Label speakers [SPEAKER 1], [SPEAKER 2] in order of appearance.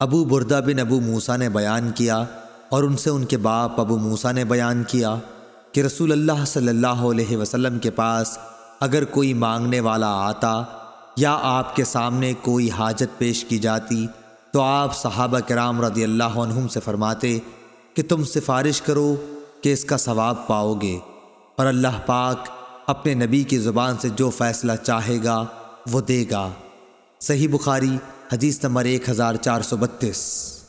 [SPEAKER 1] ابو بردہ بن ابو موسیٰ نے بیان کیا اور ان سے ان کے باپ ابو موسیٰ نے بیان کیا کہ رسول اللہ صلی اللہ علیہ وسلم کے پاس اگر کوئی مانگنے والا آتا یا آپ کے سامنے کوئی حاجت پیش کی جاتی تو آپ صحابہ کرام رضی اللہ عنہم سے فرماتے کہ تم سفارش کرو کہ اس کا ثواب پاؤ گے اور اللہ پاک اپنے نبی کی زبان سے جو فیصلہ چاہے گا وہ دے گا۔ صحیح بخاری حدیث نمبر ایک ہزار چار سو بتیس۔